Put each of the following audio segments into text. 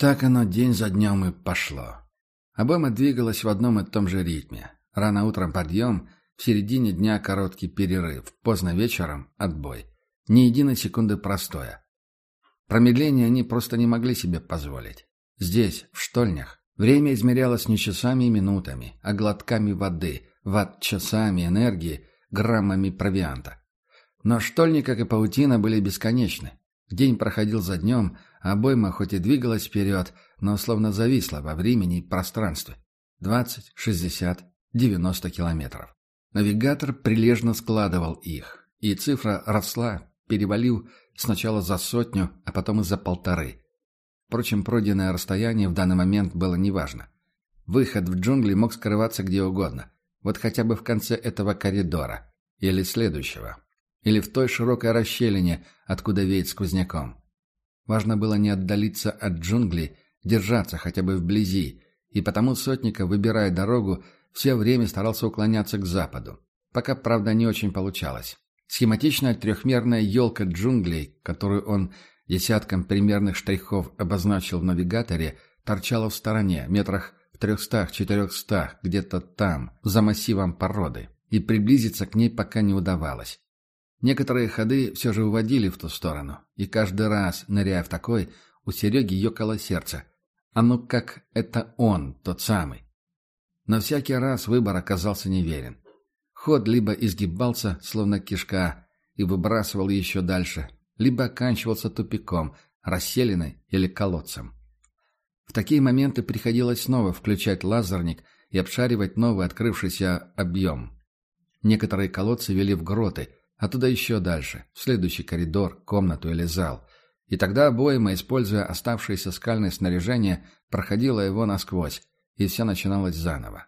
Так оно день за днем и пошло. Обойма двигалась в одном и том же ритме. Рано утром подъем, в середине дня короткий перерыв, поздно вечером отбой. Ни единой секунды простоя. Промедление они просто не могли себе позволить. Здесь, в штольнях, время измерялось не часами и минутами, а глотками воды, ватт-часами энергии, граммами провианта. Но штольни, как и паутина, были бесконечны. День проходил за днем, а обойма хоть и двигалась вперед, но словно зависла во времени и пространстве. Двадцать, шестьдесят, девяносто километров. Навигатор прилежно складывал их, и цифра росла, перевалив сначала за сотню, а потом и за полторы. Впрочем, пройденное расстояние в данный момент было неважно. Выход в джунгли мог скрываться где угодно. Вот хотя бы в конце этого коридора. Или следующего. Или в той широкой расщелине, откуда веет сквозняком. Важно было не отдалиться от джунглей, держаться хотя бы вблизи, и потому Сотников, выбирая дорогу, все время старался уклоняться к западу. Пока, правда, не очень получалось. Схематичная трехмерная елка джунглей, которую он десятком примерных штрихов обозначил в навигаторе, торчала в стороне, метрах в трехстах-четырехстах, где-то там, за массивом породы, и приблизиться к ней пока не удавалось. Некоторые ходы все же уводили в ту сторону, и каждый раз, ныряя в такой, у Сереги ёкало сердце. А ну как это он, тот самый. Но всякий раз выбор оказался неверен. Ход либо изгибался, словно кишка, и выбрасывал еще дальше, либо оканчивался тупиком, расселенной или колодцем. В такие моменты приходилось снова включать лазерник и обшаривать новый открывшийся объем. Некоторые колодцы вели в гроты – Оттуда еще дальше, в следующий коридор, комнату или зал. И тогда обойма, используя оставшееся скальное снаряжение, проходила его насквозь, и все начиналось заново.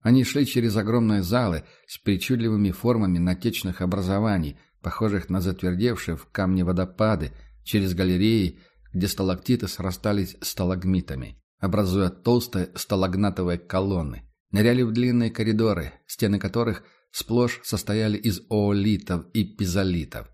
Они шли через огромные залы с причудливыми формами натечных образований, похожих на затвердевшие в камне водопады, через галереи, где сталактиты срастались сталагмитами, образуя толстые сталагнатовые колонны. Ныряли в длинные коридоры, стены которых – сплошь состояли из оолитов и пизолитов.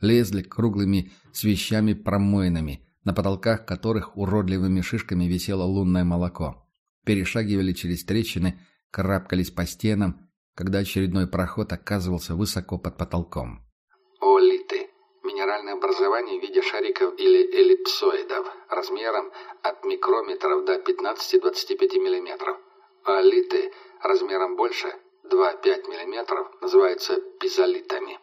Лезли круглыми свещами-промоинами, на потолках которых уродливыми шишками висело лунное молоко. Перешагивали через трещины, карабкались по стенам, когда очередной проход оказывался высоко под потолком. Оолиты – минеральное образование в виде шариков или эллипсоидов, размером от микрометров до 15-25 мм. Оолиты размером больше – 2-5 мм называются пизолитами.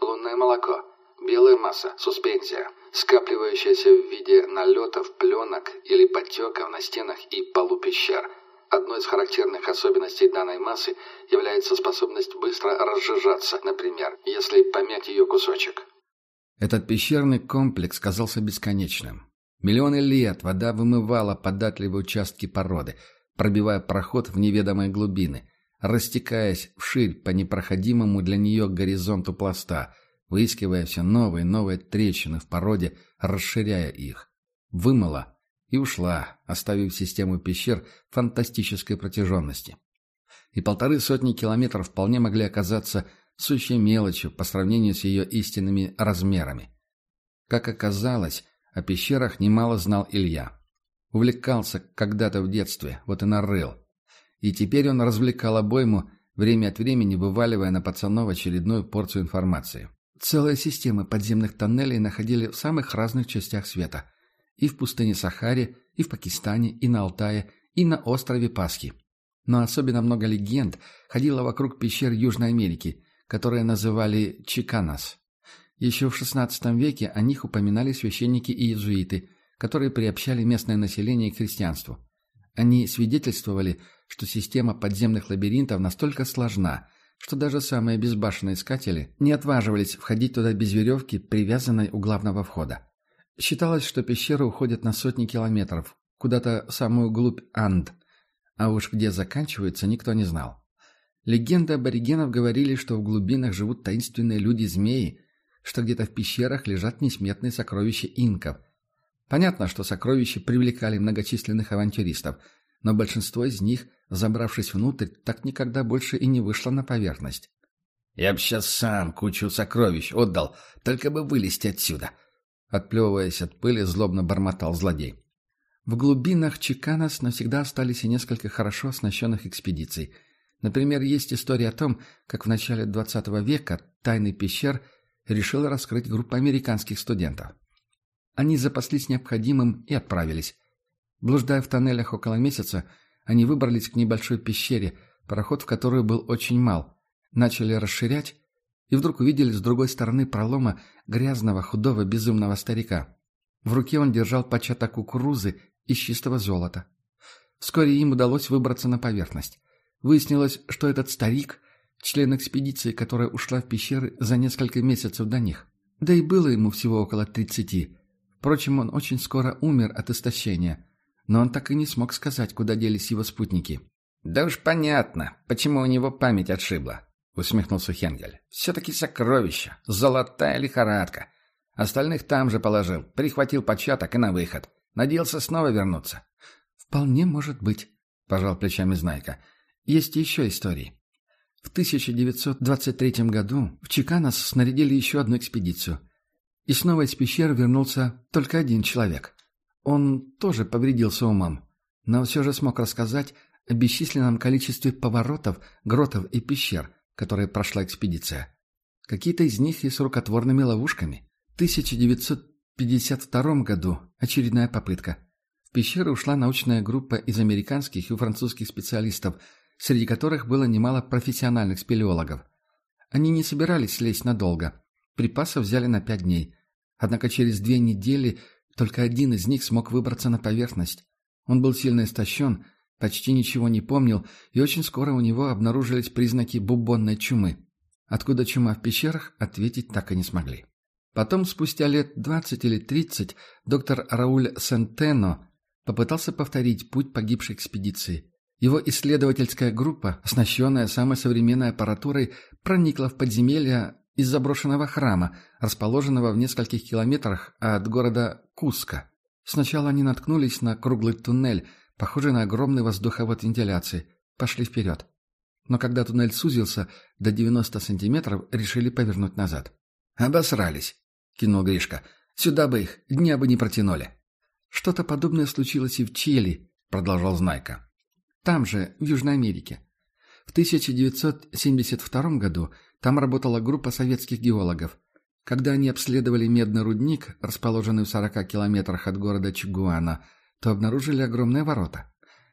Лунное молоко. Белая масса, суспензия, скапливающаяся в виде налетов, пленок или подтеков на стенах и полу пещер. Одной из характерных особенностей данной массы является способность быстро разжижаться, например, если помять ее кусочек. Этот пещерный комплекс казался бесконечным. Миллионы лет вода вымывала податливые участки породы, пробивая проход в неведомые глубины – растекаясь вширь по непроходимому для нее горизонту пласта, выискивая все новые новые трещины в породе, расширяя их. Вымыла и ушла, оставив систему пещер фантастической протяженности. И полторы сотни километров вполне могли оказаться сущей мелочью по сравнению с ее истинными размерами. Как оказалось, о пещерах немало знал Илья. Увлекался когда-то в детстве, вот и нарыл. И теперь он развлекал обойму, время от времени вываливая на пацанов очередную порцию информации. Целые системы подземных тоннелей находили в самых разных частях света. И в пустыне Сахаре, и в Пакистане, и на Алтае, и на острове Пасхи. Но особенно много легенд ходило вокруг пещер Южной Америки, которые называли Чиканас. Еще в XVI веке о них упоминали священники и иезуиты, которые приобщали местное население к христианству. Они свидетельствовали, что система подземных лабиринтов настолько сложна, что даже самые безбашенные искатели не отваживались входить туда без веревки, привязанной у главного входа. Считалось, что пещеры уходят на сотни километров, куда-то в самую глубь Анд, а уж где заканчиваются, никто не знал. Легенды аборигенов говорили, что в глубинах живут таинственные люди-змеи, что где-то в пещерах лежат несметные сокровища инков. Понятно, что сокровища привлекали многочисленных авантюристов – но большинство из них, забравшись внутрь, так никогда больше и не вышло на поверхность. «Я б сейчас сам кучу сокровищ отдал, только бы вылезти отсюда!» Отплевываясь от пыли, злобно бормотал злодей. В глубинах Чиканас навсегда остались и несколько хорошо оснащенных экспедиций. Например, есть история о том, как в начале XX века тайный пещер решила раскрыть группа американских студентов. Они запаслись необходимым и отправились. Блуждая в тоннелях около месяца, они выбрались к небольшой пещере, проход в которую был очень мал, начали расширять и вдруг увидели с другой стороны пролома грязного, худого, безумного старика. В руке он держал початок кукурузы из чистого золота. Вскоре им удалось выбраться на поверхность. Выяснилось, что этот старик – член экспедиции, которая ушла в пещеры за несколько месяцев до них. Да и было ему всего около тридцати. Впрочем, он очень скоро умер от истощения. Но он так и не смог сказать, куда делись его спутники. «Да уж понятно, почему у него память отшибла», — усмехнулся Хенгель. «Все-таки сокровище, золотая лихорадка. Остальных там же положил, прихватил початок и на выход. Надеялся снова вернуться». «Вполне может быть», — пожал плечами Знайка. «Есть еще истории. В 1923 году в Чиканос снарядили еще одну экспедицию. И снова из пещер вернулся только один человек. Он тоже повредился умом, но все же смог рассказать о бесчисленном количестве поворотов, гротов и пещер, которые прошла экспедиция. Какие-то из них и с рукотворными ловушками. 1952 году очередная попытка. В пещеры ушла научная группа из американских и французских специалистов, среди которых было немало профессиональных спелеологов. Они не собирались лезть надолго. Припасов взяли на пять дней. Однако через две недели только один из них смог выбраться на поверхность. Он был сильно истощен, почти ничего не помнил, и очень скоро у него обнаружились признаки бубонной чумы. Откуда чума в пещерах, ответить так и не смогли. Потом, спустя лет двадцать или тридцать, доктор Рауль Сентено попытался повторить путь погибшей экспедиции. Его исследовательская группа, оснащенная самой современной аппаратурой, проникла в подземелья из заброшенного храма, расположенного в нескольких километрах от города Куска. Сначала они наткнулись на круглый туннель, похожий на огромный воздуховод вентиляции. Пошли вперед. Но когда туннель сузился до 90 сантиметров, решили повернуть назад. «Обосрались», — кинул Гришка. «Сюда бы их, дня бы не протянули». «Что-то подобное случилось и в Чили», — продолжал Знайка. «Там же, в Южной Америке. В 1972 году там работала группа советских геологов. Когда они обследовали медный рудник, расположенный в 40 километрах от города Чигуана, то обнаружили огромные ворота.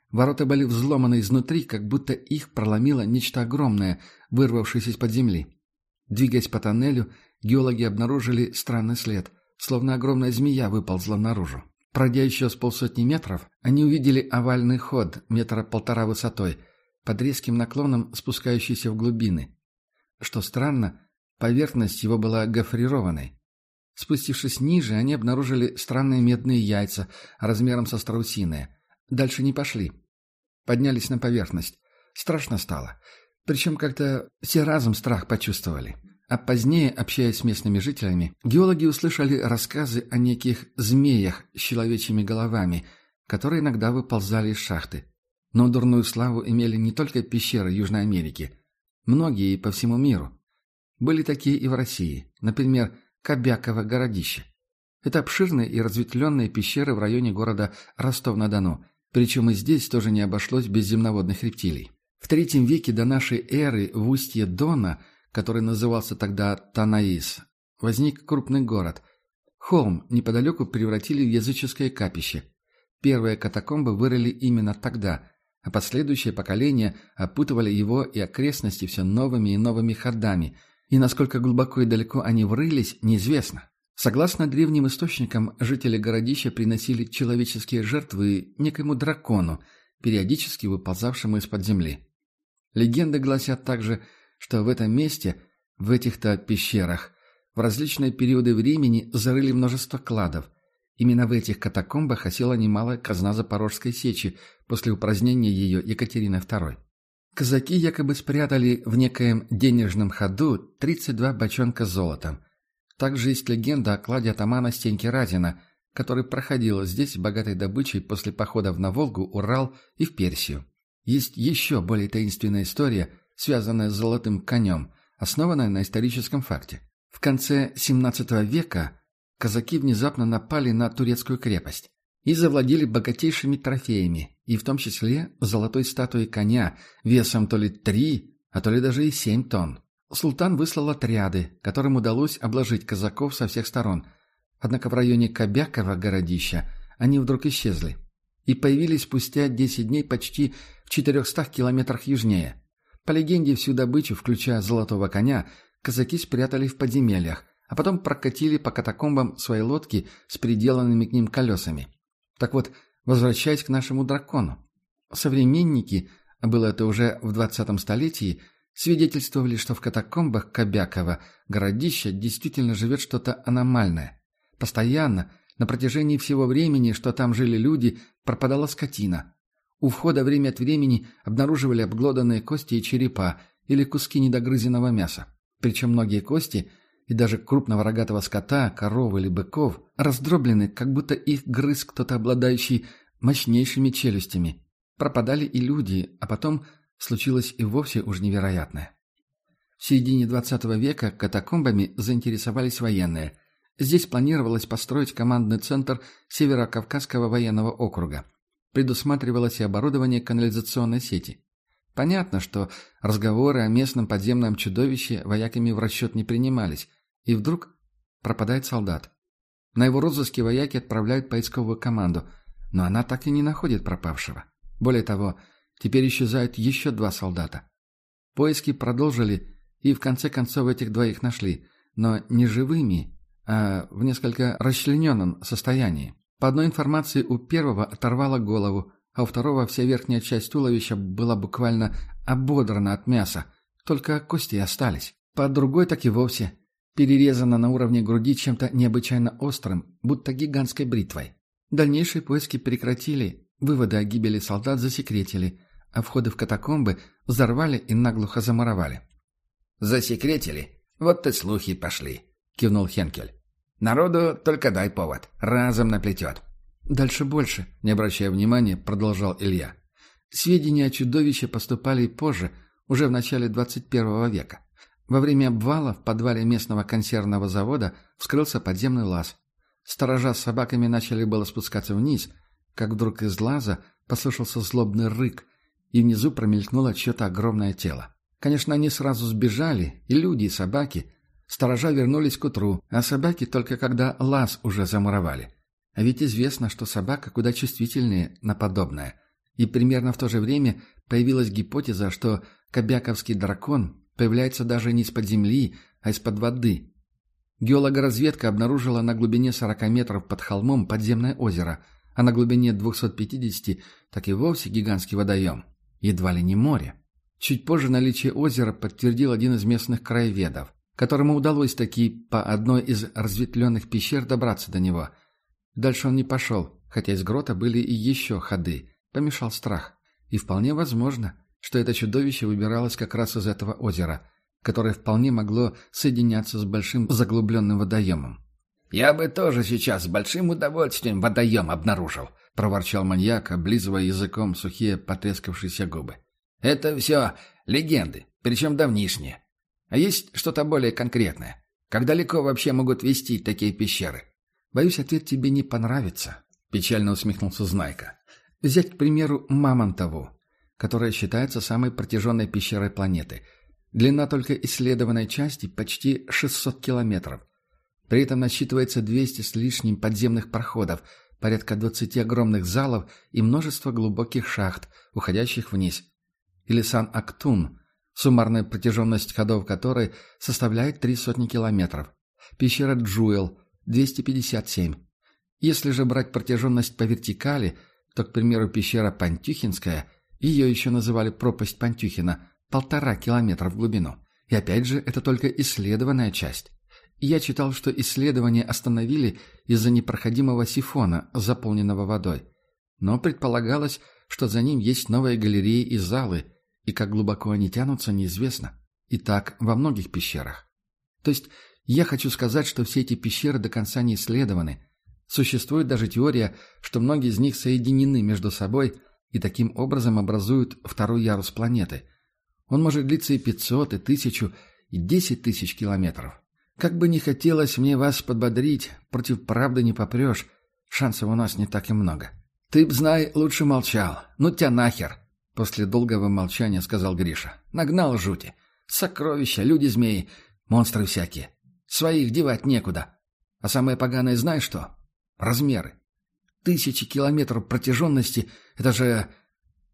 Ворота были взломаны изнутри, как будто их проломило нечто огромное, вырвавшееся из-под земли. Двигаясь по тоннелю, геологи обнаружили странный след, словно огромная змея выползла наружу. Пройдя еще с полсотни метров, они увидели овальный ход метра полтора высотой, под резким наклоном спускающийся в глубины. Что странно, поверхность его была гофрированной. Спустившись ниже, они обнаружили странные медные яйца размером со страусиные. Дальше не пошли. Поднялись на поверхность. Страшно стало. Причем как-то все разом страх почувствовали. А позднее, общаясь с местными жителями, геологи услышали рассказы о неких змеях с человечьими головами, которые иногда выползали из шахты. Но дурную славу имели не только пещеры Южной Америки. Многие по всему миру. Были такие и в России. Например, Кобяково городище. Это обширные и разветвленные пещеры в районе города Ростов-на-Дону. Причем и здесь тоже не обошлось без земноводных рептилий. В третьем веке до нашей эры в устье Дона, который назывался тогда Танаис, возник крупный город. Холм неподалеку превратили в языческое капище. Первые катакомбы вырыли именно тогда, а последующие поколения опутывали его и окрестности все новыми и новыми ходами, и насколько глубоко и далеко они врылись, неизвестно. Согласно древним источникам, жители городища приносили человеческие жертвы некоему дракону, периодически выползавшему из-под земли. Легенды гласят также, что в этом месте, в этих-то пещерах, в различные периоды времени зарыли множество кладов – Именно в этих катакомбах осела немалая казна Запорожской сечи после упразднения ее Екатерины II. Казаки якобы спрятали в некоем денежном ходу 32 бочонка золотом. Также есть легенда о кладе атамана Стеньки Разина, который проходил здесь богатой добычей после походов на Волгу, Урал и в Персию. Есть еще более таинственная история, связанная с золотым конем, основанная на историческом факте. В конце XVII века казаки внезапно напали на турецкую крепость. и завладели богатейшими трофеями, и в том числе золотой статуей коня весом то ли три, а то ли даже и семь тонн. Султан выслал отряды, которым удалось обложить казаков со всех сторон. Однако в районе Кобякова городища они вдруг исчезли и появились спустя 10 дней почти в 400 километрах южнее. По легенде, всю добычу, включая золотого коня, казаки спрятали в подземельях, а потом прокатили по катакомбам свои лодки с приделанными к ним колесами. Так вот, возвращаясь к нашему дракону. Современники, а было это уже в 20 столетии, свидетельствовали, что в катакомбах Кобякова городища действительно живет что-то аномальное. Постоянно, на протяжении всего времени, что там жили люди, пропадала скотина. У входа время от времени обнаруживали обглоданные кости и черепа или куски недогрызенного мяса. Причем многие кости и даже крупного рогатого скота, коров или быков раздроблены, как будто их грыз кто-то обладающий мощнейшими челюстями. Пропадали и люди, а потом случилось и вовсе уж невероятное. В середине XX века катакомбами заинтересовались военные. Здесь планировалось построить командный центр Северо-Кавказского военного округа. Предусматривалось и оборудование канализационной сети. Понятно, что разговоры о местном подземном чудовище вояками в расчет не принимались. И вдруг пропадает солдат. На его розыске вояки отправляют поисковую команду, но она так и не находит пропавшего. Более того, теперь исчезают еще два солдата. Поиски продолжили и в конце концов этих двоих нашли, но не живыми, а в несколько расчлененном состоянии. По одной информации, у первого оторвало голову, а у второго вся верхняя часть туловища была буквально ободрана от мяса, только кости остались. По другой так и вовсе перерезана на уровне груди чем-то необычайно острым, будто гигантской бритвой. Дальнейшие поиски прекратили, выводы о гибели солдат засекретили, а входы в катакомбы взорвали и наглухо замуровали. «Засекретили? Вот и слухи пошли», — кивнул Хенкель. «Народу только дай повод, разом наплетет». «Дальше больше», — не обращая внимания, продолжал Илья. Сведения о чудовище поступали и позже, уже в начале 21 века. Во время обвала в подвале местного консервного завода вскрылся подземный лаз. Сторожа с собаками начали было спускаться вниз, как вдруг из лаза послышался злобный рык, и внизу промелькнуло чье-то огромное тело. Конечно, они сразу сбежали, и люди, и собаки. Сторожа вернулись к утру, а собаки только когда лаз уже замуровали. А ведь известно, что собака куда чувствительнее на подобное. И примерно в то же время появилась гипотеза, что кобяковский дракон появляется даже не из-под земли, а из-под воды. Геологоразведка обнаружила на глубине 40 метров под холмом подземное озеро, а на глубине 250 так и вовсе гигантский водоем. Едва ли не море. Чуть позже наличие озера подтвердил один из местных краеведов, которому удалось таки по одной из разветвленных пещер добраться до него. Дальше он не пошел, хотя из грота были и еще ходы. Помешал страх. И вполне возможно, что это чудовище выбиралось как раз из этого озера, которое вполне могло соединяться с большим заглубленным водоемом. «Я бы тоже сейчас с большим удовольствием водоем обнаружил», — проворчал маньяк, облизывая языком сухие потрескавшиеся губы. «Это все легенды, причем давнишние. А есть что-то более конкретное? Как далеко вообще могут вести такие пещеры?» «Боюсь, ответ тебе не понравится», — печально усмехнулся Знайка. «Взять, к примеру, Мамонтову которая считается самой протяженной пещерой планеты. Длина только исследованной части почти 600 километров. При этом насчитывается 200 с лишним подземных проходов, порядка 20 огромных залов и множество глубоких шахт, уходящих вниз. Или Сан-Актун, суммарная протяженность ходов которой составляет три сотни километров. Пещера Джуэл – 257. Если же брать протяженность по вертикали, то, к примеру, пещера Пантюхинская – ее еще называли пропасть Пантюхина, полтора километра в глубину. И опять же, это только исследованная часть. Я читал, что исследования остановили из-за непроходимого сифона, заполненного водой. Но предполагалось, что за ним есть новые галереи и залы, и как глубоко они тянутся, неизвестно. И так во многих пещерах. То есть я хочу сказать, что все эти пещеры до конца не исследованы. Существует даже теория, что многие из них соединены между собой – и таким образом образуют второй ярус планеты. Он может длиться и 500, и 1000, и 10 тысяч километров. Как бы ни хотелось мне вас подбодрить, против правды не попрешь. Шансов у нас не так и много. Ты б, знай, лучше молчал. Ну тебя нахер!» После долгого молчания сказал Гриша. «Нагнал жути. Сокровища, люди-змеи, монстры всякие. Своих девать некуда. А самое поганое знаешь что? Размеры. Тысячи километров протяженности — это же...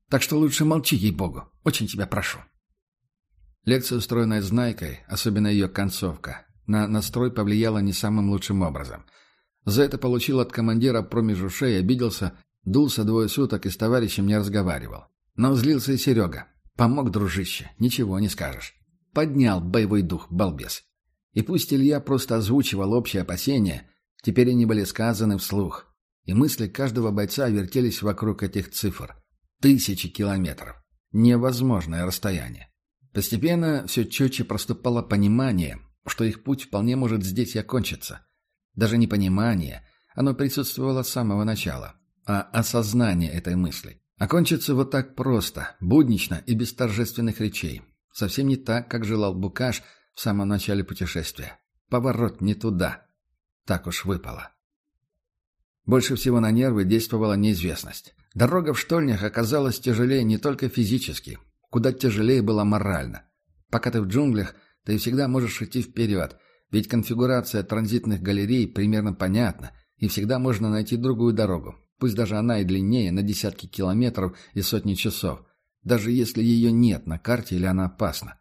Так что лучше молчи, ей-богу. Очень тебя прошу». Лекция, устроенная Знайкой, особенно ее концовка, на настрой повлияла не самым лучшим образом. За это получил от командира промежушей, обиделся, дулся двое суток и с товарищем не разговаривал. Но злился и Серега. Помог, дружище, ничего не скажешь. Поднял боевой дух, балбес. И пусть Илья просто озвучивал общие опасения, теперь они были сказаны вслух. И мысли каждого бойца вертелись вокруг этих цифр. Тысячи километров. Невозможное расстояние. Постепенно все четче проступало понимание, что их путь вполне может здесь и окончиться. Даже не понимание, оно присутствовало с самого начала, а осознание этой мысли. Окончится вот так просто, буднично и без торжественных речей. Совсем не так, как желал Букаш в самом начале путешествия. Поворот не туда. Так уж выпало. Больше всего на нервы действовала неизвестность. Дорога в штольнях оказалась тяжелее не только физически, куда тяжелее было морально. Пока ты в джунглях, ты всегда можешь идти вперед, ведь конфигурация транзитных галерей примерно понятна, и всегда можно найти другую дорогу, Пусть даже она и длиннее на десятки километров и сотни часов, даже если ее нет на карте или она опасна.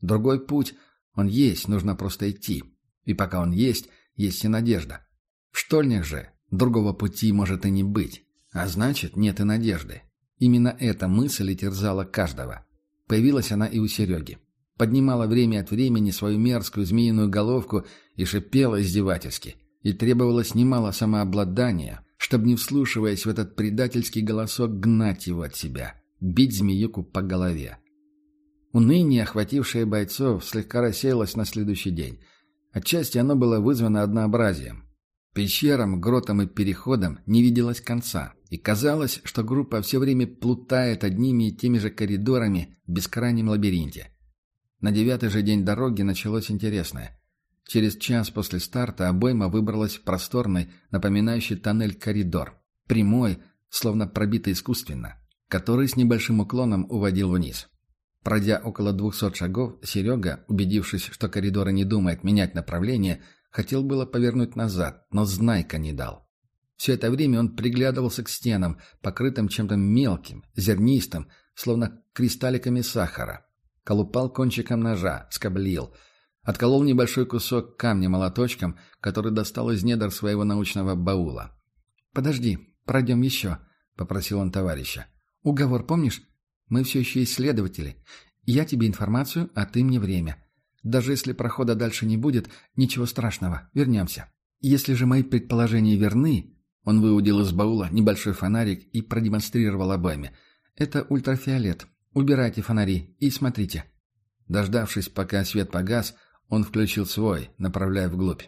Другой путь, он есть, нужно просто идти. И пока он есть, есть и надежда. В штольнях же другого пути может и не быть. А значит, нет и надежды. Именно эта мысль и терзала каждого. Появилась она и у Сереги. Поднимала время от времени свою мерзкую змеиную головку и шипела издевательски. И требовалось немало самообладания, чтобы, не вслушиваясь в этот предательский голосок, гнать его от себя, бить змеюку по голове. Уныние, охватившее бойцов, слегка рассеялось на следующий день. Отчасти оно было вызвано однообразием. Пещерам, гротам и переходам не виделось конца, и казалось, что группа все время плутает одними и теми же коридорами в бескрайнем лабиринте. На девятый же день дороги началось интересное. Через час после старта обойма выбралась в просторный, напоминающий тоннель коридор. Прямой, словно пробитый искусственно, который с небольшим уклоном уводил вниз. Пройдя около двухсот шагов, Серега, убедившись, что коридора не думает менять направление, хотел было повернуть назад, но Знайка не дал. Все это время он приглядывался к стенам, покрытым чем-то мелким, зернистым, словно кристалликами сахара. Колупал кончиком ножа, скоблил — Отколол небольшой кусок камня молоточком, который достал из недр своего научного баула. «Подожди, пройдем еще», — попросил он товарища. «Уговор помнишь? Мы все еще исследователи. Я тебе информацию, а ты мне время. Даже если прохода дальше не будет, ничего страшного, вернемся. Если же мои предположения верны...» Он выудил из баула небольшой фонарик и продемонстрировал обоими. «Это ультрафиолет. Убирайте фонари и смотрите». Дождавшись, пока свет погас, он включил свой, направляя вглубь.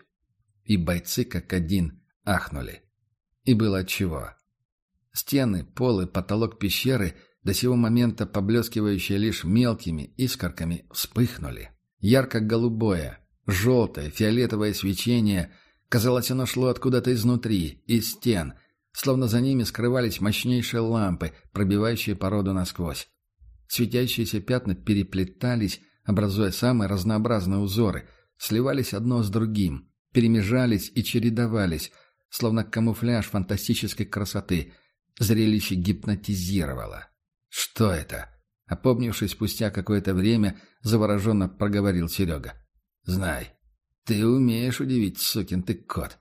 И бойцы, как один, ахнули. И было отчего. Стены, пол и потолок пещеры, до сего момента поблескивающие лишь мелкими искорками, вспыхнули. Ярко-голубое, желтое, фиолетовое свечение, казалось, оно шло откуда-то изнутри, из стен, словно за ними скрывались мощнейшие лампы, пробивающие породу насквозь. Светящиеся пятна переплетались, образуя самые разнообразные узоры, сливались одно с другим, перемежались и чередовались, словно камуфляж фантастической красоты. Зрелище гипнотизировало. «Что это?» Опомнившись спустя какое-то время, завороженно проговорил Серега. «Знай, ты умеешь удивить, сукин ты кот».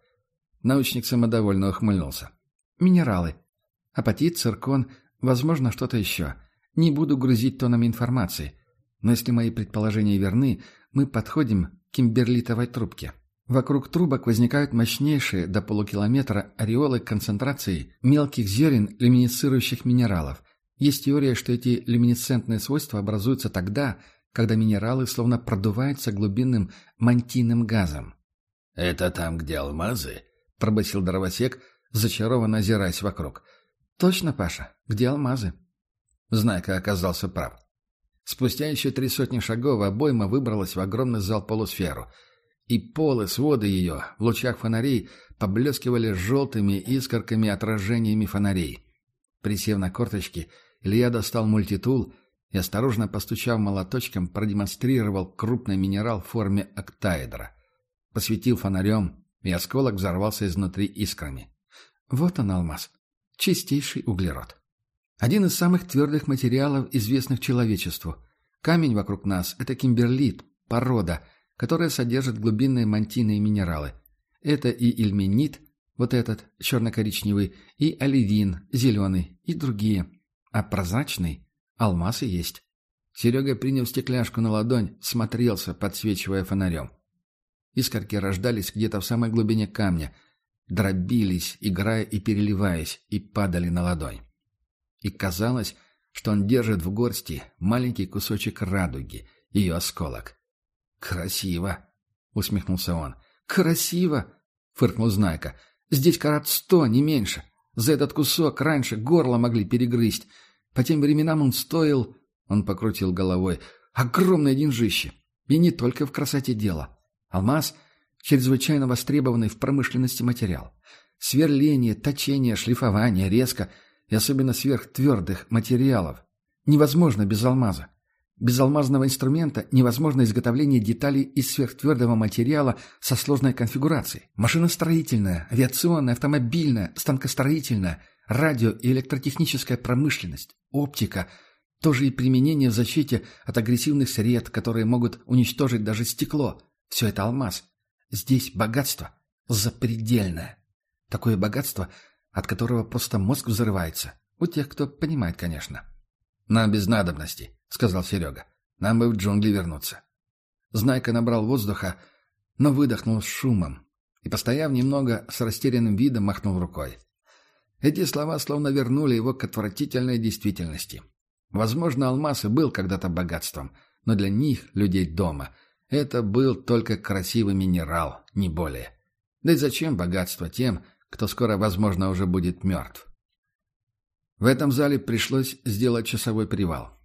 Научник самодовольно ухмыльнулся. «Минералы. Апатит, циркон, возможно, что-то еще. Не буду грузить тонами информации. Но если мои предположения верны, мы подходим к кимберлитовой трубке. Вокруг трубок возникают мощнейшие до полукилометра ореолы концентрации мелких зерен люминесцирующих минералов. Есть теория, что эти люминесцентные свойства образуются тогда, когда минералы словно продуваются глубинным мантийным газом. «Это там, где алмазы?» — пробасил дровосек, зачарованно озираясь вокруг. «Точно, Паша, где алмазы?» Знайка оказался прав. Спустя еще три сотни шагов обойма выбралась в огромный зал полусферу. И полы, своды ее, в лучах фонарей, поблескивали желтыми искорками отражениями фонарей. Присев на корточки, Илья достал мультитул и, осторожно постучав молоточком, продемонстрировал крупный минерал в форме октаэдра. Посветил фонарем, и осколок взорвался изнутри искрами. Вот он, алмаз. Чистейший углерод. Один из самых твердых материалов, известных человечеству. Камень вокруг нас – это кимберлит, порода, которая содержит глубинные мантийные минералы. Это и ильменит, вот этот, черно-коричневый, и оливин, зеленый, и другие. А прозрачный – алмаз и есть. Серега, приняв стекляшку на ладонь, смотрелся, подсвечивая фонарем. Искорки рождались где-то в самой глубине камня, дробились, играя и переливаясь, и падали на ладонь. И казалось, что он держит в горсти маленький кусочек радуги, ее осколок. «Красиво!» — усмехнулся он. «Красиво!» — фыркнул Знайка. «Здесь карат сто, не меньше. За этот кусок раньше горло могли перегрызть. По тем временам он стоил...» Он покрутил головой. «Огромное деньжище! И не только в красоте дело. Алмаз – чрезвычайно востребованный в промышленности материал. Сверление, точение, шлифование, резко и особенно сверхтвердых материалов невозможно без алмаза. Без алмазного инструмента невозможно изготовление деталей из сверхтвердого материала со сложной конфигурацией. Машиностроительная, авиационная, автомобильная, станкостроительная, радио- и электротехническая промышленность, оптика – тоже и применение в защите от агрессивных сред, которые могут уничтожить даже стекло – все это алмаз. Здесь богатство запредельное. Такое богатство, от которого просто мозг взрывается. У тех, кто понимает, конечно. «Нам без надобности», — сказал Серега. «Нам бы в джунгли вернуться». Знайка набрал воздуха, но выдохнул с шумом и, постояв немного, с растерянным видом махнул рукой. Эти слова словно вернули его к отвратительной действительности. Возможно, алмаз и был когда-то богатством, но для них, людей дома — это был только красивый минерал, не более. Да и зачем богатство тем, кто скоро, возможно, уже будет мертв? В этом зале пришлось сделать часовой привал.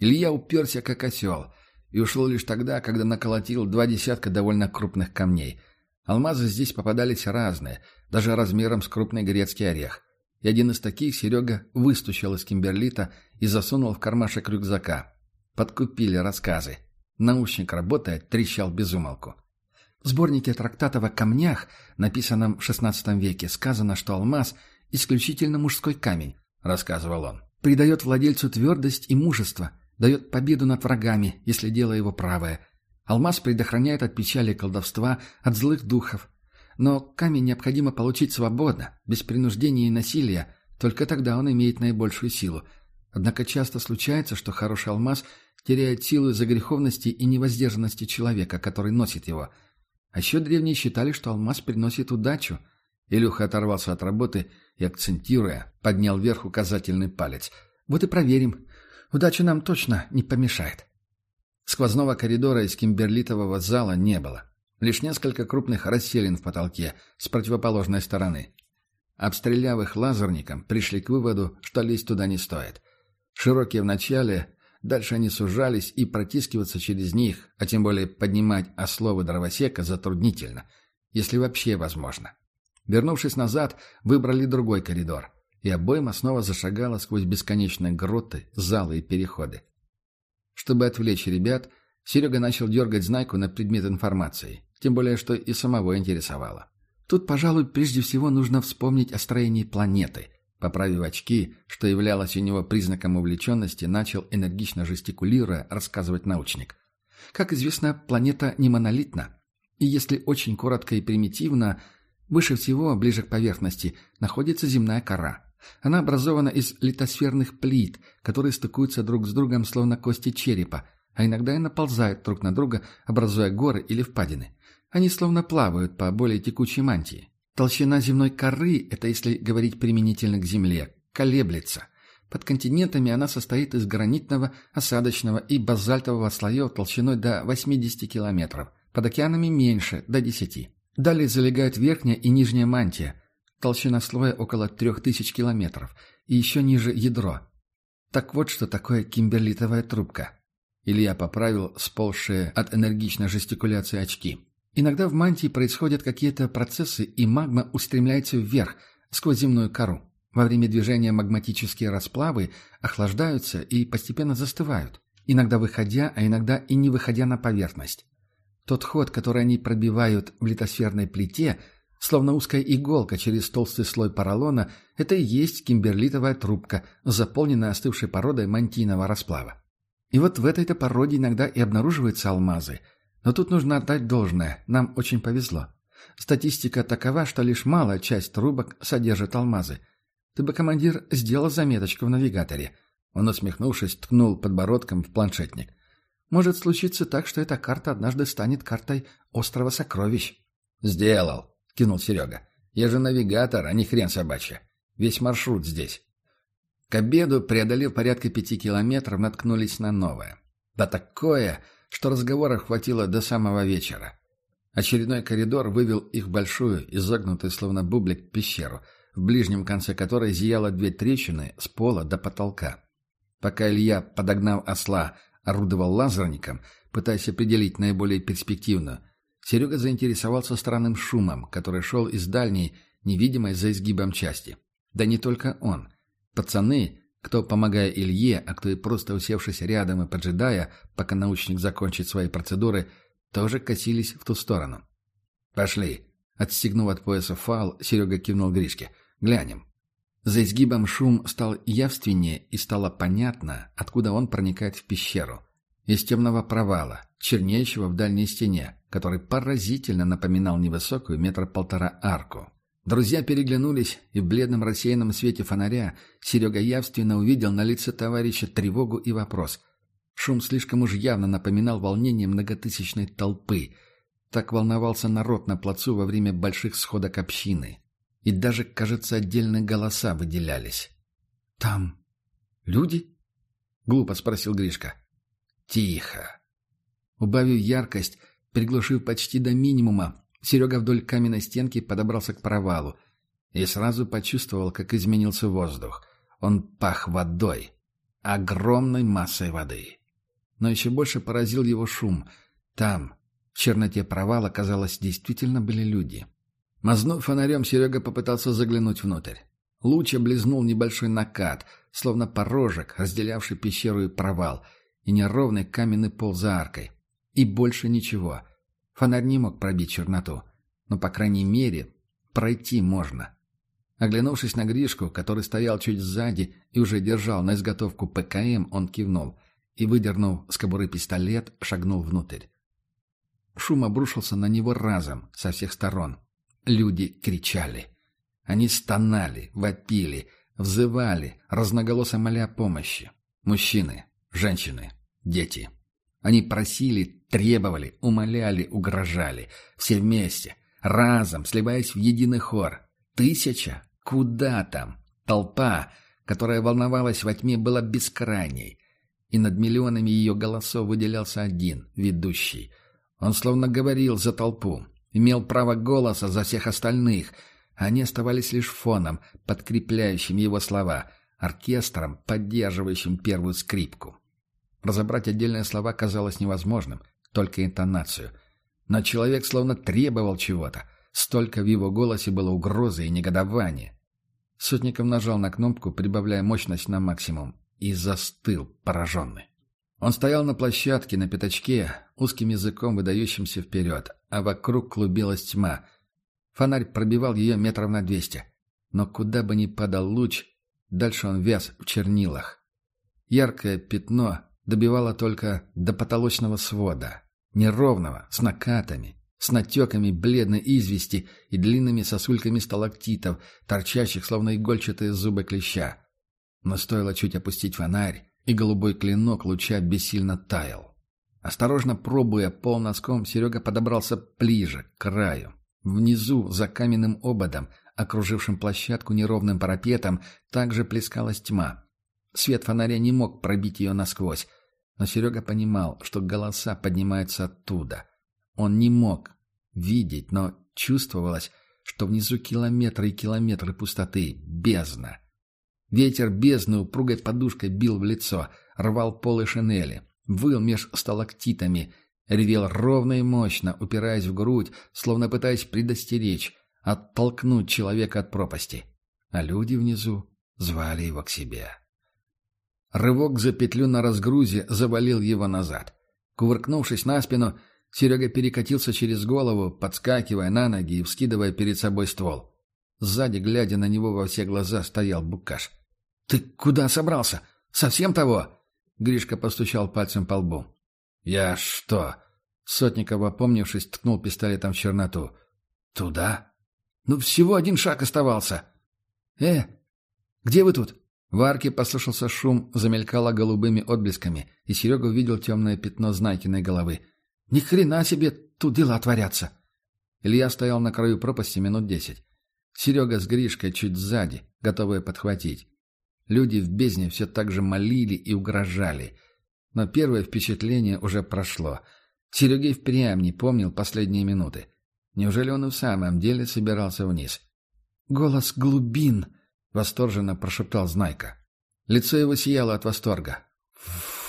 Илья уперся, как осел, и ушел лишь тогда, когда наколотил два десятка довольно крупных камней. Алмазы здесь попадались разные, даже размером с крупный грецкий орех. И один из таких Серега выстучил из кимберлита и засунул в кармашек рюкзака. Подкупили рассказы. Научник, работая, трещал безумолку. В сборнике трактатов о камнях, написанном в XVI веке, сказано, что алмаз – исключительно мужской камень, рассказывал он. Придает владельцу твердость и мужество, дает победу над врагами, если дело его правое. Алмаз предохраняет от печали колдовства, от злых духов. Но камень необходимо получить свободно, без принуждения и насилия, только тогда он имеет наибольшую силу. Однако часто случается, что хороший алмаз – теряет силу из-за греховности и невоздержанности человека, который носит его. А еще древние считали, что алмаз приносит удачу. Илюха оторвался от работы и, акцентируя, поднял вверх указательный палец. «Вот и проверим. Удача нам точно не помешает». Сквозного коридора из кимберлитового зала не было. Лишь несколько крупных расселин в потолке с противоположной стороны. Обстреляв их лазерником, пришли к выводу, что лезть туда не стоит. Широкие в начале, Дальше они сужались, и протискиваться через них, а тем более поднимать ословы дровосека, затруднительно, если вообще возможно. Вернувшись назад, выбрали другой коридор, и обойма снова зашагала сквозь бесконечные гроты, залы и переходы. Чтобы отвлечь ребят, Серега начал дергать знайку на предмет информации, тем более, что и самого интересовало. Тут, пожалуй, прежде всего нужно вспомнить о строении планеты – Поправив очки, что являлось у него признаком увлеченности, начал энергично жестикулируя рассказывать научник. Как известно, планета не монолитна. И если очень коротко и примитивно, выше всего, ближе к поверхности, находится земная кора. Она образована из литосферных плит, которые стыкуются друг с другом словно кости черепа, а иногда и наползают друг на друга, образуя горы или впадины. Они словно плавают по более текучей мантии. Толщина земной коры, это если говорить применительно к Земле, колеблется. Под континентами она состоит из гранитного, осадочного и базальтового слоев толщиной до 80 километров. Под океанами меньше, до 10. Далее залегают верхняя и нижняя мантия. Толщина слоя около 3000 километров. И еще ниже ядро. Так вот, что такое кимберлитовая трубка. Илья поправил сползшие от энергичной жестикуляции очки. Иногда в мантии происходят какие-то процессы, и магма устремляется вверх, сквозь земную кору. Во время движения магматические расплавы охлаждаются и постепенно застывают, иногда выходя, а иногда и не выходя на поверхность. Тот ход, который они пробивают в литосферной плите, словно узкая иголка через толстый слой поролона, это и есть кимберлитовая трубка, заполненная остывшей породой мантийного расплава. И вот в этой-то породе иногда и обнаруживаются алмазы. Но тут нужно отдать должное, нам очень повезло. Статистика такова, что лишь малая часть трубок содержит алмазы. Ты бы, командир, сделал заметочку в навигаторе. Он, усмехнувшись, ткнул подбородком в планшетник. Может случиться так, что эта карта однажды станет картой острова сокровищ. «Сделал», — кинул Серега. «Я же навигатор, а не хрен собачья. Весь маршрут здесь». К обеду, преодолев порядка пяти километров, наткнулись на новое. Да такое, что разговора хватило до самого вечера. Очередной коридор вывел их в большую, изогнутую, словно бублик, пещеру, в ближнем конце которой зияло две трещины с пола до потолка. Пока Илья, подогнав осла, орудовал лазерником, пытаясь определить наиболее перспективную, Серега заинтересовался странным шумом, который шел из дальней, невидимой за изгибом части. Да не только он. Пацаны, кто, помогая Илье, а кто и просто усевшись рядом и поджидая, пока научник закончит свои процедуры, тоже косились в ту сторону. «Пошли!» Отстегнув от пояса фал, Серега кивнул Гришке. «Глянем». За изгибом шум стал явственнее и стало понятно, откуда он проникает в пещеру. Из темного провала, чернеющего в дальней стене, который поразительно напоминал невысокую метра полтора арку. Друзья переглянулись, и в бледном рассеянном свете фонаря Серега явственно увидел на лице товарища тревогу и вопрос. Шум слишком уж явно напоминал волнение многотысячной толпы. Так волновался народ на плацу во время больших сходок общины. И даже, кажется, отдельные голоса выделялись. «Там люди?» — глупо спросил Гришка. «Тихо». Убавив яркость, приглушив почти до минимума, Серега вдоль каменной стенки подобрался к провалу и сразу почувствовал, как изменился воздух. Он пах водой, огромной массой воды. Но еще больше поразил его шум. Там, в черноте провала, казалось, действительно были люди. Мазнув фонарем, Серега попытался заглянуть внутрь. Луч облизнул небольшой накат, словно порожек, разделявший пещеру и провал, и неровный каменный пол за аркой. И больше ничего. Фонарь не мог пробить черноту. Но, по крайней мере, пройти можно. Оглянувшись на Гришку, который стоял чуть сзади и уже держал на изготовку ПКМ, он кивнул и, выдернув с кобуры пистолет, шагнул внутрь. Шум обрушился на него разом, со всех сторон. Люди кричали. Они стонали, вопили, взывали, разноголосо моля о помощи. Мужчины, женщины, дети. Они просили, требовали, умоляли, угрожали. Все вместе, разом, сливаясь в единый хор. Тысяча? Куда там? Толпа, которая волновалась во тьме, была бескрайней. И над миллионами ее голосов выделялся один, ведущий. Он словно говорил за толпу, имел право голоса за всех остальных. Они оставались лишь фоном, подкрепляющим его слова, оркестром, поддерживающим первую скрипку. Разобрать отдельные слова казалось невозможным, только интонацию. Но человек словно требовал чего-то. Столько в его голосе было угрозы и негодования. Сотников нажал на кнопку, прибавляя мощность на максимум, и застыл, пораженный. Он стоял на площадке, на пятачке, узким языком выдающимся вперед, а вокруг клубилась тьма. Фонарь пробивал ее метров на двести. Но куда бы ни падал луч, дальше он вяз в чернилах. Яркое пятно добивало только до потолочного свода, неровного, с накатами, с натеками бледной извести и длинными сосульками сталактитов, торчащих, словно игольчатые зубы клеща. Но стоило чуть опустить фонарь, и голубой клинок луча бессильно таял. Осторожно пробуя пол носком, Серега подобрался ближе, к краю. Внизу, за каменным ободом, окружившим площадку неровным парапетом, также плескалась тьма. Свет фонаря не мог пробить ее насквозь, но Серега понимал, что голоса поднимаются оттуда. Он не мог видеть, но чувствовалось, что внизу километры и километры пустоты, бездна. Ветер бездны упругой подушкой бил в лицо, рвал полы шинели, выл меж сталактитами. Ревел ровно и мощно, упираясь в грудь, словно пытаясь предостеречь, оттолкнуть человека от пропасти. А люди внизу звали его к себе. Рывок за петлю на разгрузе завалил его назад. Кувыркнувшись на спину, Серега перекатился через голову, подскакивая на ноги и вскидывая перед собой ствол. Сзади, глядя на него во все глаза, стоял Букаш. «Ты куда собрался? Совсем того?» Гришка постучал пальцем по лбу. «Я что?» Сотников, опомнившись, ткнул пистолетом в черноту. «Туда? Ну, всего один шаг оставался!» «Э, где вы тут?» В арке послышался шум, замелькало голубыми отблесками, и Серега увидел темное пятно Знайкиной головы. «Ни хрена себе тут дела творятся!» Илья стоял на краю пропасти минут десять. Серега с Гришкой чуть сзади, готовые подхватить. Люди в бездне все так же молили и угрожали. Но первое впечатление уже прошло. Серегей впрямь не помнил последние минуты. Неужели он и в самом деле собирался вниз? «Голос глубин!» — восторженно прошептал Знайка. Лицо его сияло от восторга.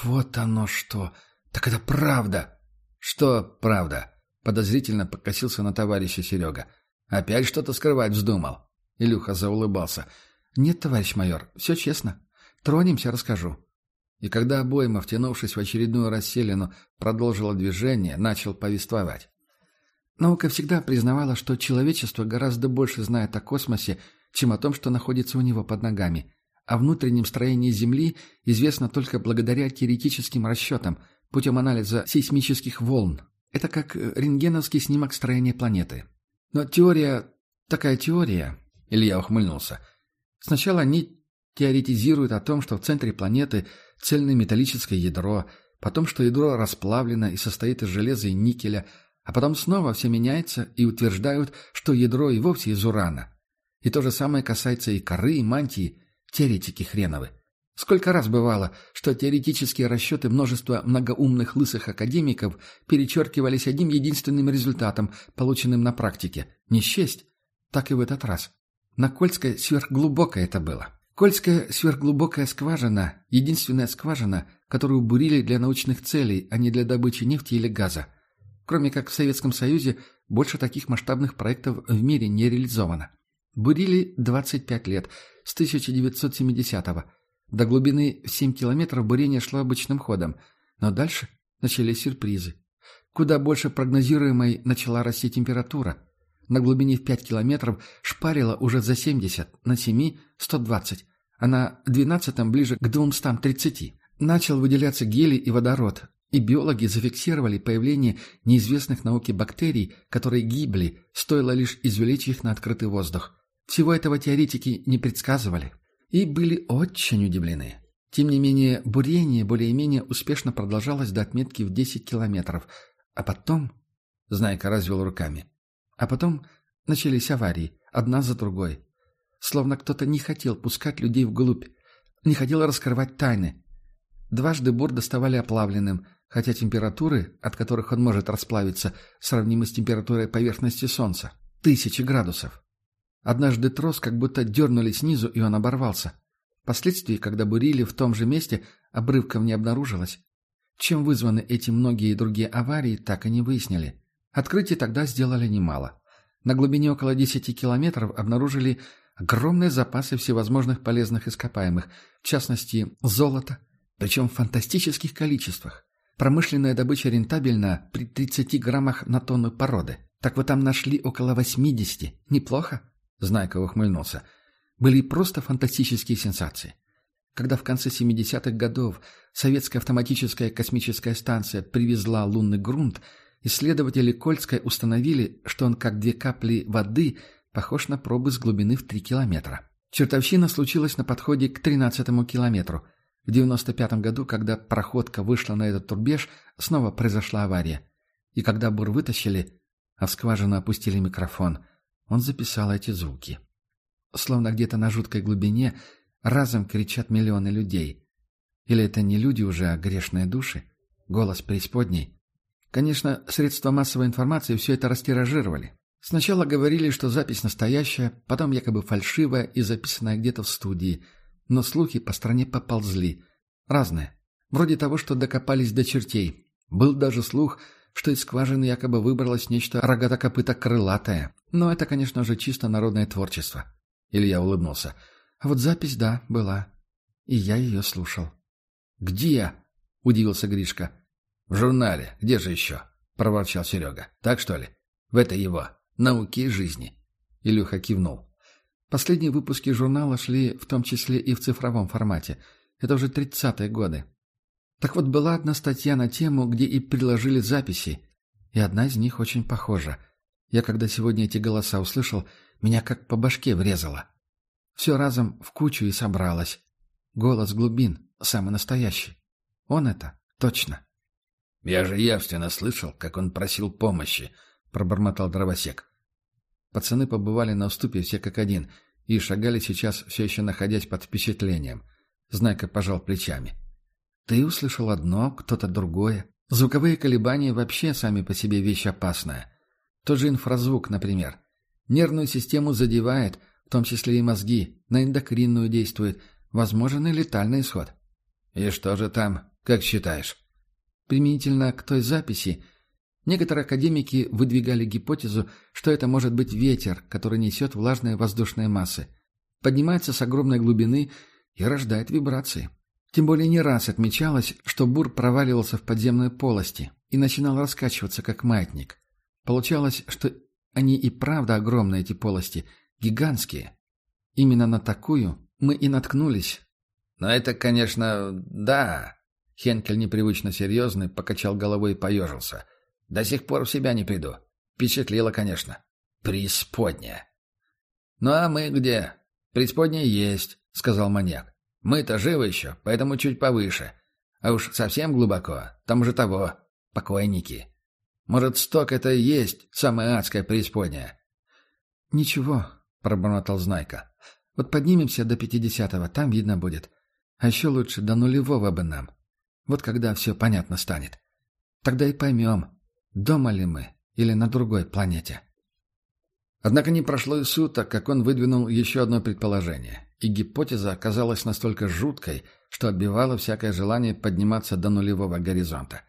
«Вот оно что! Так это правда!» «Что правда?» — подозрительно покосился на товарища Серега. «Опять что-то скрывать вздумал?» Илюха заулыбался. «Нет, товарищ майор, все честно. Тронемся, расскажу». И когда обойма, втянувшись в очередную расселину, продолжила движение, начал повествовать. Наука всегда признавала, что человечество гораздо больше знает о космосе, чем о том, что находится у него под ногами. О внутреннем строении Земли известно только благодаря теоретическим расчетам, путем анализа сейсмических волн. Это как э, рентгеновский снимок строения планеты. Но теория... Такая теория... Илья ухмыльнулся. Сначала они теоретизируют о том, что в центре планеты цельное металлическое ядро, потом, что ядро расплавлено и состоит из железа и никеля, а потом снова все меняется и утверждают, что ядро и вовсе из урана. И то же самое касается и коры, и мантии, теоретики хреновы. Сколько раз бывало, что теоретические расчеты множества многоумных лысых академиков перечеркивались одним единственным результатом, полученным на практике. Не счесть. Так и в этот раз. На Кольской сверхглубокое это было. Кольская сверхглубокая скважина – единственная скважина, которую бурили для научных целей, а не для добычи нефти или газа. Кроме как в Советском Союзе, больше таких масштабных проектов в мире не реализовано. Бурили 25 лет, с 1970-го. До глубины в 7 километров бурение шло обычным ходом, но дальше начались сюрпризы. Куда больше прогнозируемой начала расти температура. На глубине в 5 километров шпарила уже за 70, на 7 – 120, а на 12 ближе к 230. Начал выделяться гелий и водород, и биологи зафиксировали появление неизвестных науке бактерий, которые гибли, стоило лишь извлечь их на открытый воздух. Всего этого теоретики не предсказывали и были очень удивлены. Тем не менее, бурение более-менее успешно продолжалось до отметки в 10 километров. А потом... Знайка развел руками. А потом начались аварии, одна за другой. Словно кто-то не хотел пускать людей вглубь, не хотел раскрывать тайны. Дважды бур доставали оплавленным, хотя температуры, от которых он может расплавиться, сравнимы с температурой поверхности Солнца. Тысячи градусов. Однажды трос как будто дернули снизу, и он оборвался. Впоследствии, когда бурили в том же месте, обрывков не обнаружилось. Чем вызваны эти многие другие аварии, так и не выяснили. Открытий тогда сделали немало. На глубине около 10 километров обнаружили огромные запасы всевозможных полезных ископаемых, в частности, золота, причем в фантастических количествах. Промышленная добыча рентабельна при 30 граммах на тонну породы. Так вы там нашли около 80. Неплохо? Знайка ухмыльнулся. Были просто фантастические сенсации. Когда в конце 70-х годов советская автоматическая космическая станция привезла лунный грунт, исследователи Кольской установили, что он как две капли воды похож на пробы с глубины в 3 километра. Чертовщина случилась на подходе к 13-му километру. В 95-м году, когда проходка вышла на этот турбеж, снова произошла авария. И когда бур вытащили, а в скважину опустили микрофон – он записал эти звуки. Словно где-то на жуткой глубине разом кричат миллионы людей. Или это не люди уже, а грешные души? Голос преисподней? Конечно, средства массовой информации все это растиражировали. Сначала говорили, что запись настоящая, потом якобы фальшивая и записанная где-то в студии. Но слухи по стране поползли. Разные. Вроде того, что докопались до чертей. Был даже слух, что из скважины якобы выбралось нечто рогато-копыто-крылатое. Но это, конечно же, чисто народное творчество. Илья улыбнулся. А вот запись, да, была. И я ее слушал. «Где?» — удивился Гришка. «В журнале. Где же еще?» — проворчал Серега. «Так что ли? В этой его. Науки жизни». Илюха кивнул. Последние выпуски журнала шли в том числе и в цифровом формате. Это уже тридцатые годы. Так вот, была одна статья на тему, где и приложили записи. И одна из них очень похожа. Я, когда сегодня эти голоса услышал, меня как по башке врезало. Все разом в кучу и собралось. Голос глубин, самый настоящий. Он это, точно. «Я же явственно слышал, как он просил помощи», — пробормотал дровосек. Пацаны побывали на уступе все как один и шагали сейчас, все еще находясь под впечатлением. Знайка пожал плечами. «Ты услышал одно, кто-то другое. Звуковые колебания вообще сами по себе вещь опасная. Тот же инфразвук, например. Нервную систему задевает, в том числе и мозги, на эндокринную действует. Возможен и летальный исход». «И что же там, как считаешь?» Применительно к той записи, некоторые академики выдвигали гипотезу, что это может быть ветер, который несет влажные воздушные массы. Поднимается с огромной глубины и рождает вибрации. Тем более не раз отмечалось, что бур проваливался в подземные полости и начинал раскачиваться, как маятник. Получалось, что они и правда огромные, эти полости, гигантские. Именно на такую мы и наткнулись. Но это, конечно, да, Хенкель непривычно серьезный, покачал головой и поежился. «До сих пор в себя не приду. Впечатлило, конечно. Преисподняя». «Ну а мы где?» «Преисподняя есть», — сказал маньяк. «Мы-то живы еще, поэтому чуть повыше. А уж совсем глубоко, там уже того, покойники. Может, сток это и есть самая адская преисподняя?» «Ничего», — пробормотал Знайка. «Вот поднимемся до пятидесятого, там видно будет. А еще лучше до нулевого бы нам. Вот когда все понятно станет. Тогда и поймем, дома ли мы или на другой планете. Однако не прошло и суток, как он выдвинул еще одно предположение, и гипотеза оказалась настолько жуткой, что отбивала всякое желание подниматься до нулевого горизонта.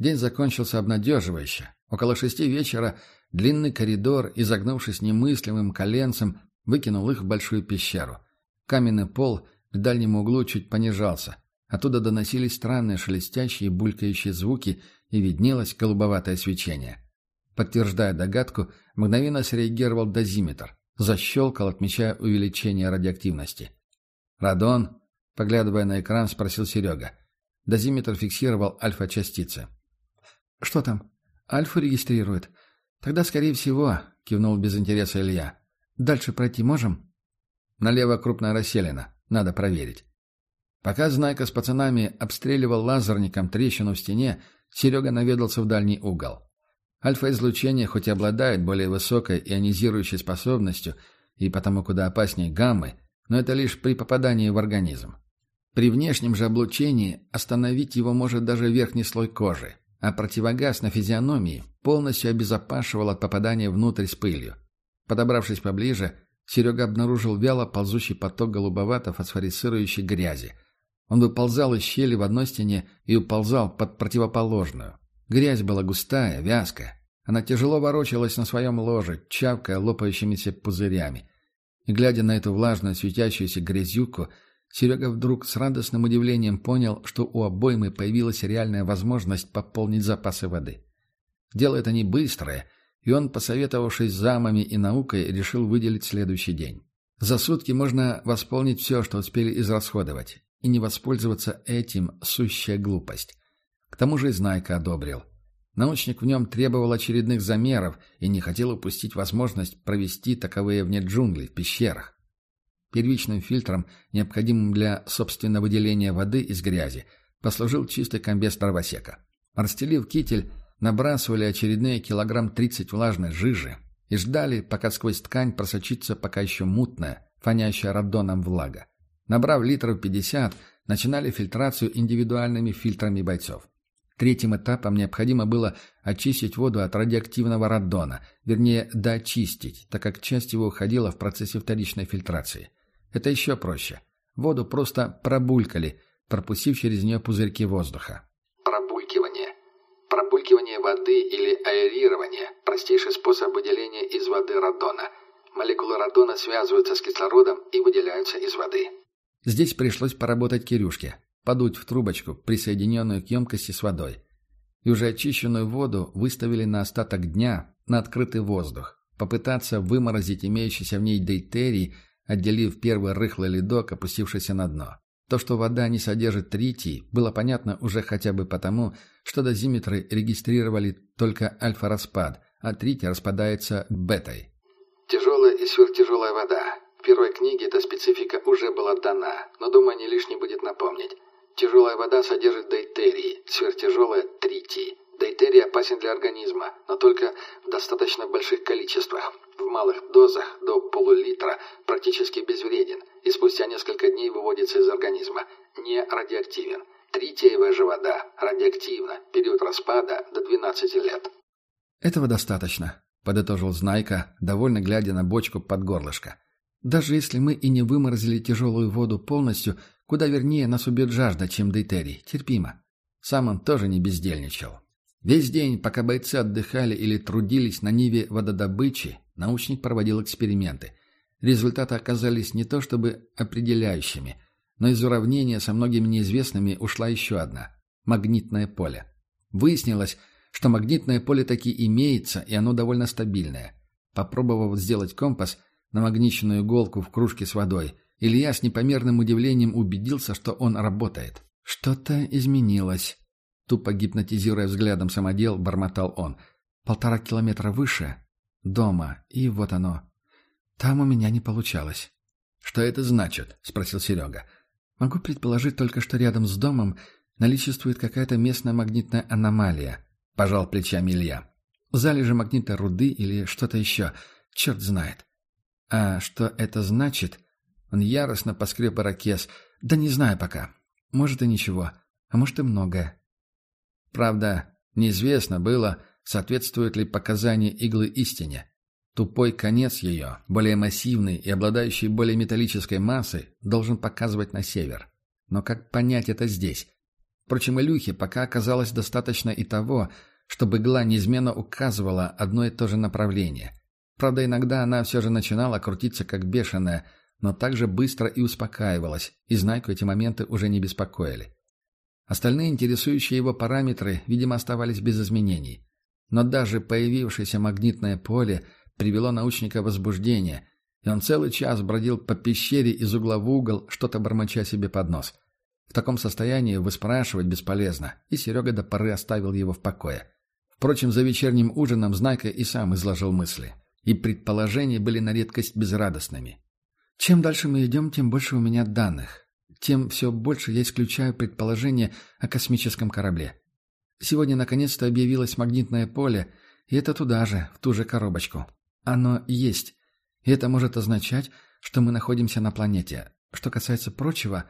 День закончился обнадеживающе. Около шести вечера длинный коридор, изогнувшись немыслимым коленцем, выкинул их в большую пещеру. Каменный пол к дальнему углу чуть понижался, Оттуда доносились странные шелестящие булькающие звуки и виднелось голубоватое свечение. Подтверждая догадку, мгновенно среагировал дозиметр. Защелкал, отмечая увеличение радиоактивности. «Радон?» — поглядывая на экран, спросил Серега. Дозиметр фиксировал альфа-частицы. «Что там? Альфа регистрирует. Тогда, скорее всего, — кивнул без интереса Илья. Дальше пройти можем?» «Налево крупная расселена. Надо проверить». Пока Знайка с пацанами обстреливал лазерником трещину в стене, Серега наведался в дальний угол. Альфа-излучение хоть и обладает более высокой ионизирующей способностью и потому куда опаснее гаммы, но это лишь при попадании в организм. При внешнем же облучении остановить его может даже верхний слой кожи, а противогаз на физиономии полностью обезопашивал от попадания внутрь с пылью. Подобравшись поближе, Серега обнаружил вяло ползущий поток голубовато-фосфорицирующей грязи – он выползал из щели в одной стене и уползал под противоположную. Грязь была густая, вязкая. Она тяжело ворочалась на своем ложе, чавкая лопающимися пузырями. И, глядя на эту влажную светящуюся грязюку, Серега вдруг с радостным удивлением понял, что у обоймы появилась реальная возможность пополнить запасы воды. Дело это не быстрое, и он, посоветовавшись с замами и наукой, решил выделить следующий день. За сутки можно восполнить все, что успели израсходовать и не воспользоваться этим – сущая глупость. К тому же и Знайка одобрил. Научник в нем требовал очередных замеров и не хотел упустить возможность провести таковые вне джунглей, в пещерах. Первичным фильтром, необходимым для собственного выделения воды из грязи, послужил чистый комбез дровосека. Расстелив китель, набрасывали очередные килограмм 30 влажной жижи и ждали, пока сквозь ткань просочится пока еще мутная, фонящая радоном влага. Набрав литров 50, начинали фильтрацию индивидуальными фильтрами бойцов. Третьим этапом необходимо было очистить воду от радиоактивного радона, вернее, доочистить, так как часть его уходила в процессе вторичной фильтрации. Это еще проще. Воду просто пробулькали, пропустив через нее пузырьки воздуха. Пробулькивание. Пробулькивание воды или аэрирование – простейший способ выделения из воды радона. Молекулы радона связываются с кислородом и выделяются из воды. Здесь пришлось поработать Кирюшке, подуть в трубочку, присоединенную к емкости с водой. И уже очищенную воду выставили на остаток дня на открытый воздух, попытаться выморозить имеющийся в ней дейтерий, отделив первый рыхлый ледок, опустившийся на дно. То, что вода не содержит тритий, было понятно уже хотя бы потому, что дозиметры регистрировали только альфа-распад, а тритий распадается бетой. Тяжелая и сверхтяжелая вода. В первой книге эта специфика уже была дана, но, думаю, не лишне будет напомнить. Тяжелая вода содержит дейтерий, сверхтяжелая – тритий. Дейтерий опасен для организма, но только в достаточно больших количествах. В малых дозах, до полулитра, практически безвреден и спустя несколько дней выводится из организма. Не радиоактивен. Тритиевая же вода радиоактивна. Период распада до 12 лет. «Этого достаточно», — подытожил Знайка, довольно глядя на бочку под горлышко. «Даже если мы и не выморозили тяжелую воду полностью, куда вернее нас убьет жажда, чем дейтерий. Терпимо». Сам он тоже не бездельничал. Весь день, пока бойцы отдыхали или трудились на ниве вододобычи, научник проводил эксперименты. Результаты оказались не то чтобы определяющими, но из уравнения со многими неизвестными ушла еще одна – магнитное поле. Выяснилось, что магнитное поле таки имеется, и оно довольно стабильное. Попробовав сделать компас, намагниченную иголку в кружке с водой, Илья с непомерным удивлением убедился, что он работает. Что-то изменилось. Тупо гипнотизируя взглядом самодел, бормотал он. Полтора километра выше, дома, и вот оно. Там у меня не получалось. «Что это значит?» — спросил Серега. «Могу предположить только, что рядом с домом наличествует какая-то местная магнитная аномалия», — пожал плечами Илья. «Залежи магнитной руды или что-то еще. Черт знает». «А что это значит?» Он яростно поскреб ракес. «Да не знаю пока. Может и ничего, а может и многое». Правда, неизвестно было, соответствуют ли показания иглы истине. Тупой конец ее, более массивный и обладающий более металлической массой, должен показывать на север. Но как понять это здесь? Впрочем, Илюхе пока оказалось достаточно и того, чтобы игла неизменно указывала одно и то же направление. Правда, иногда она все же начинала крутиться как бешеная, но также быстро и успокаивалась, и Знайку эти моменты уже не беспокоили. Остальные интересующие его параметры, видимо, оставались без изменений. Но даже появившееся магнитное поле – привело научника в возбуждение, и он целый час бродил по пещере из угла в угол, что-то бормоча себе под нос. В таком состоянии выспрашивать бесполезно, и Серега до поры оставил его в покое. Впрочем, за вечерним ужином Знайка и сам изложил мысли. И предположения были на редкость безрадостными. Чем дальше мы идем, тем больше у меня данных. Тем все больше я исключаю предположения о космическом корабле. Сегодня наконец-то объявилось магнитное поле, и это туда же, в ту же коробочку. Оно есть. И это может означать, что мы находимся на планете. Что касается прочего,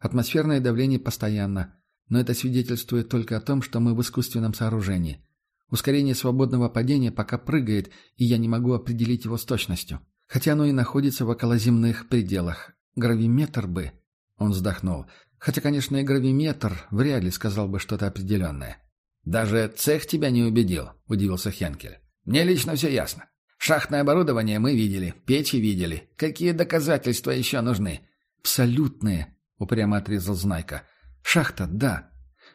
атмосферное давление постоянно, но это свидетельствует только о том, что мы в искусственном сооружении. Ускорение свободного падения пока прыгает, и я не могу определить его с точностью. Хотя оно и находится в околоземных пределах. Гравиметр бы... Он вздохнул. Хотя, конечно, и гравиметр вряд ли сказал бы что-то определенное. «Даже цех тебя не убедил», — удивился Хенкель. «Мне лично все ясно. Шахтное оборудование мы видели, печи видели. Какие доказательства еще нужны? Абсолютные, упрямо отрезал Знайка. Шахта, да.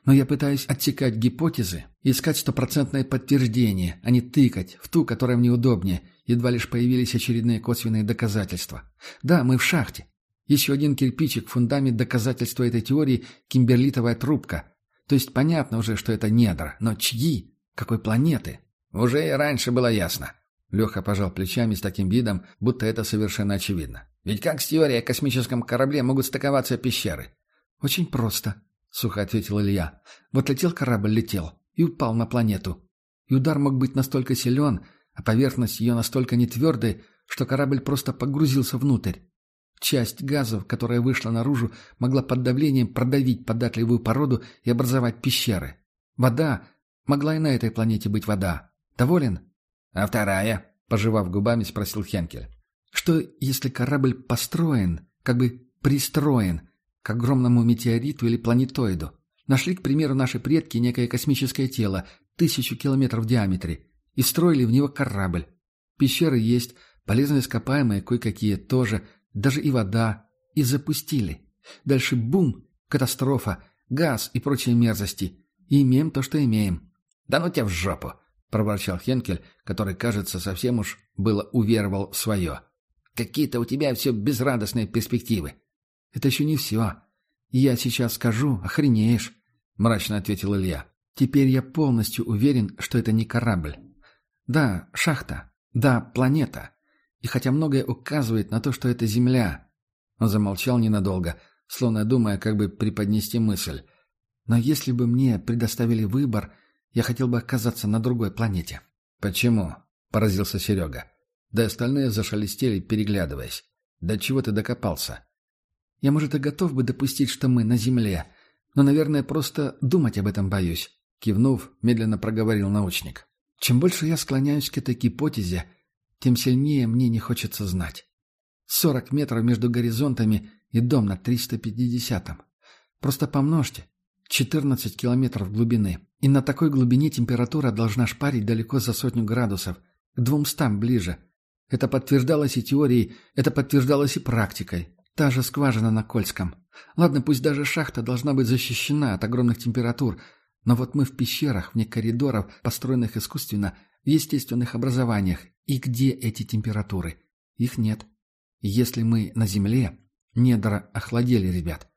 Но я пытаюсь отсекать гипотезы, искать стопроцентное подтверждение, а не тыкать в ту, которая мне удобнее. Едва лишь появились очередные косвенные доказательства. Да, мы в шахте. Еще один кирпичик, фундамент доказательства этой теории – кимберлитовая трубка. То есть понятно уже, что это недра, но чьи? Какой планеты? Уже и раньше было ясно. Леха пожал плечами с таким видом, будто это совершенно очевидно. «Ведь как с теорией о космическом корабле могут стыковаться пещеры?» «Очень просто», — сухо ответил Илья. «Вот летел корабль, летел, и упал на планету. И удар мог быть настолько силен, а поверхность ее настолько нетвердой, что корабль просто погрузился внутрь. Часть газов, которая вышла наружу, могла под давлением продавить податливую породу и образовать пещеры. Вода. Могла и на этой планете быть вода. Доволен?» «А вторая?» — пожевав губами, спросил Хенкель. «Что, если корабль построен, как бы пристроен, к огромному метеориту или планетоиду? Нашли, к примеру, наши предки некое космическое тело, тысячу километров в диаметре, и строили в него корабль. Пещеры есть, полезные ископаемые кое-какие тоже, даже и вода. И запустили. Дальше бум, катастрофа, газ и прочие мерзости. И имеем то, что имеем. «Да ну тебя в жопу!» — проворчал Хенкель, который, кажется, совсем уж было уверовал в свое. «Какие-то у тебя все безрадостные перспективы». «Это еще не все. Я сейчас скажу, охренеешь», — мрачно ответил Илья. «Теперь я полностью уверен, что это не корабль. Да, шахта. Да, планета. И хотя многое указывает на то, что это Земля...» Он замолчал ненадолго, словно думая, как бы преподнести мысль. «Но если бы мне предоставили выбор, я хотел бы оказаться на другой планете». «Почему?» — поразился Серега. Да и остальные зашелестели, переглядываясь. «До чего ты докопался?» «Я, может, и готов бы допустить, что мы на Земле, но, наверное, просто думать об этом боюсь», — кивнув, медленно проговорил научник. «Чем больше я склоняюсь к этой гипотезе, тем сильнее мне не хочется знать. Сорок метров между горизонтами и дом на 350-м. Просто помножьте. 14 километров глубины. И на такой глубине температура должна шпарить далеко за сотню градусов, к двумстам ближе. Это подтверждалось и теорией, это подтверждалось и практикой. Та же скважина на Кольском. Ладно, пусть даже шахта должна быть защищена от огромных температур, но вот мы в пещерах, вне коридоров, построенных искусственно, в естественных образованиях. И где эти температуры? Их нет. Если мы на Земле, недра охладели, ребят.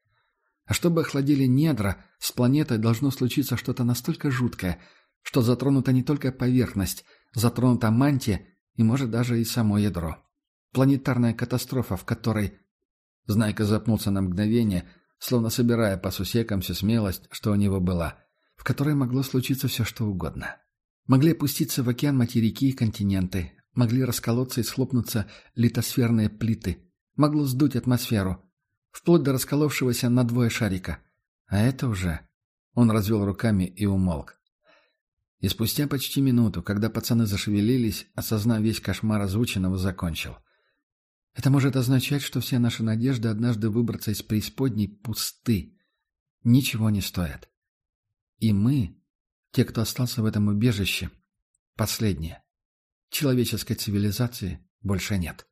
А чтобы охладили недра, с планетой должно случиться что-то настолько жуткое, что затронута не только поверхность, затронута мантия и, может, даже и само ядро. Планетарная катастрофа, в которой... Знайка запнулся на мгновение, словно собирая по сусекам всю смелость, что у него была, в которой могло случиться все что угодно. Могли опуститься в океан материки и континенты, могли расколоться и схлопнуться литосферные плиты, могло сдуть атмосферу, вплоть до расколовшегося на двое шарика. А это уже... Он развел руками и умолк. И спустя почти минуту, когда пацаны зашевелились, осознав весь кошмар озвученного, закончил. Это может означать, что все наши надежды однажды выбраться из преисподней пусты. Ничего не стоят. И мы, те, кто остался в этом убежище, последние. Человеческой цивилизации больше нет.